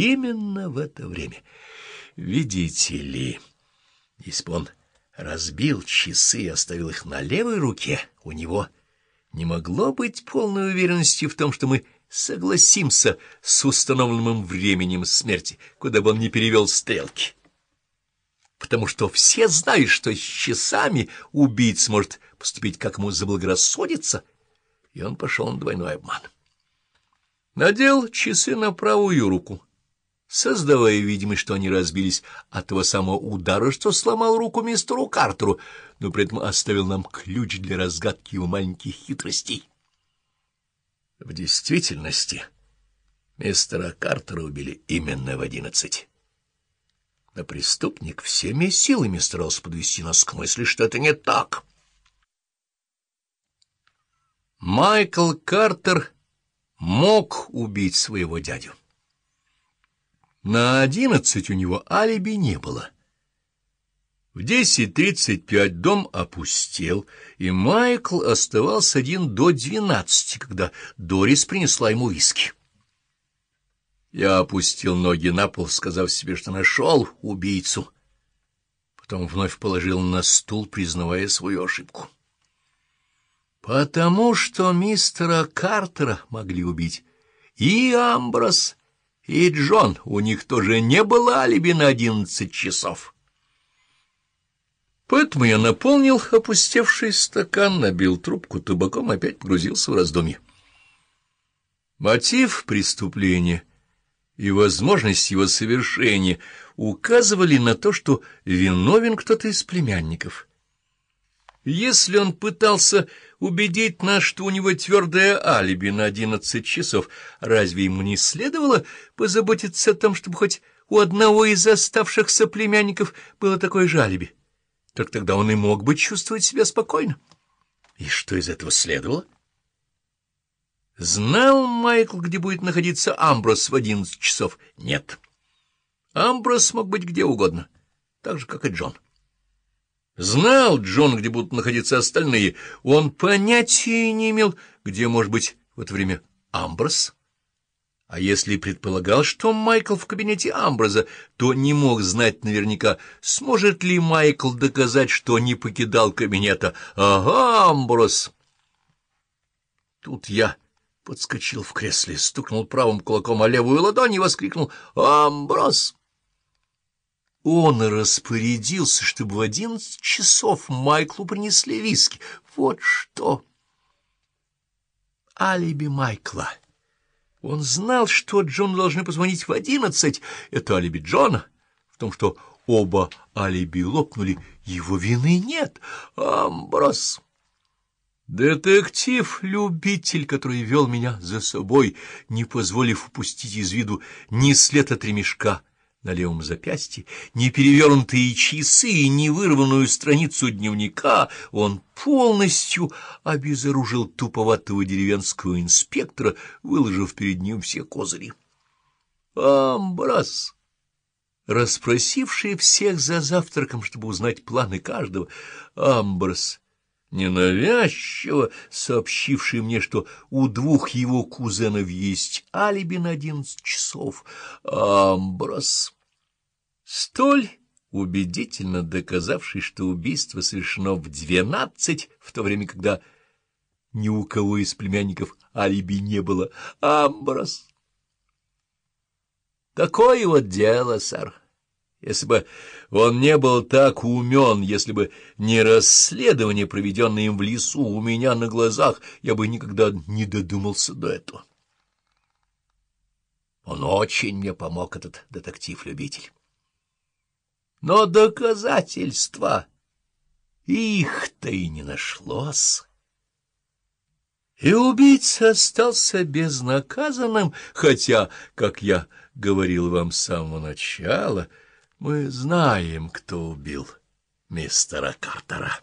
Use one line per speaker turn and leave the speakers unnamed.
именно в это время. Видите ли, если он разбил часы и оставил их на левой руке, у него не могло быть полной уверенности в том, что мы согласимся с установленным временем смерти, куда бы он ни перевел стрелки. Потому что все знают, что с часами убийц может поступить как ему заблагорассудится, и он пошел на двойной обман. Надел часы на правую руку, создавая видимость, что они разбились от того самого удара, что сломал руку мистеру Картеру, но при этом оставил нам ключ для разгадки его маленьких хитростей. В действительности мистера Картера убили именно в одиннадцать. Но преступник всеми силами старался подвести нас к мысли, что это не так. Майкл Картер мог убить своего дядю. На одиннадцать у него алиби не было. В десять тридцать пять дом опустел, и Майкл оставался один до двенадцати, когда Дорис принесла ему виски. Я опустил ноги на пол, сказав себе, что нашел убийцу. Потом вновь положил на стул, признавая свою ошибку. Потому что мистера Картера могли убить и Амброс, и Джон. У них тоже не было алиби на одиннадцать часов. Поэтому я наполнил опустевший стакан, набил трубку табаком, опять погрузился в раздумье. Мотив преступления и возможность его совершения указывали на то, что виновен кто-то из племянников. Если он пытался убедить нас, что у него твердое алиби на одиннадцать часов, разве ему не следовало позаботиться о том, чтобы хоть у одного из оставшихся племянников было такое же алиби? Только тогда он и мог бы чувствовать себя спокойно. И что из этого следовало? Знал Майкл, где будет находиться Амброс в одиннадцать часов? Нет. Амброс мог быть где угодно, так же, как и Джон. Знал Джон, где будут находиться остальные. Он понятия не имел, где может быть в это время Амброс. А если предполагал, что Майкл в кабинете Амброза, то не мог знать наверняка, сможет ли Майкл доказать, что не покидал кабинета. Ага, Амброз! Тут я подскочил в кресле, стукнул правым кулаком о левую ладонь и воскликнул «Амброз!». Он распорядился, чтобы в одиннадцать часов Майклу принесли виски. Вот что! Алиби Майкла. Он знал, что Джон должны позвонить в одиннадцать. Это алиби Джона. В том, что оба алиби лопнули, его вины нет. Амброс. Детектив-любитель, который вел меня за собой, не позволив упустить из виду ни след от ремешка, на левом запястье, не перевернутые часы и не вырванную страницу дневника, он полностью обезоружил туповатого деревенского инспектора, выложив перед ним все козыри. Амбрас, расспросивший всех за завтраком, чтобы узнать планы каждого, Амбрас ненавязчиво сообщивший мне, что у двух его кузенов есть алиби на одиннадцать часов. Амброс, столь убедительно доказавший, что убийство совершено в двенадцать, в то время, когда ни у кого из племянников алиби не было. Амброс. Такое вот дело, сэр. Если бы он не был так умен, если бы не расследование, проведенное им в лесу у меня на глазах, я бы никогда не додумался до этого. Он очень мне помог, этот детектив-любитель. Но доказательства их-то и не нашлось. И убийца остался безнаказанным, хотя, как я говорил вам с самого начала, — мы знаем, кто убил мистера Картера.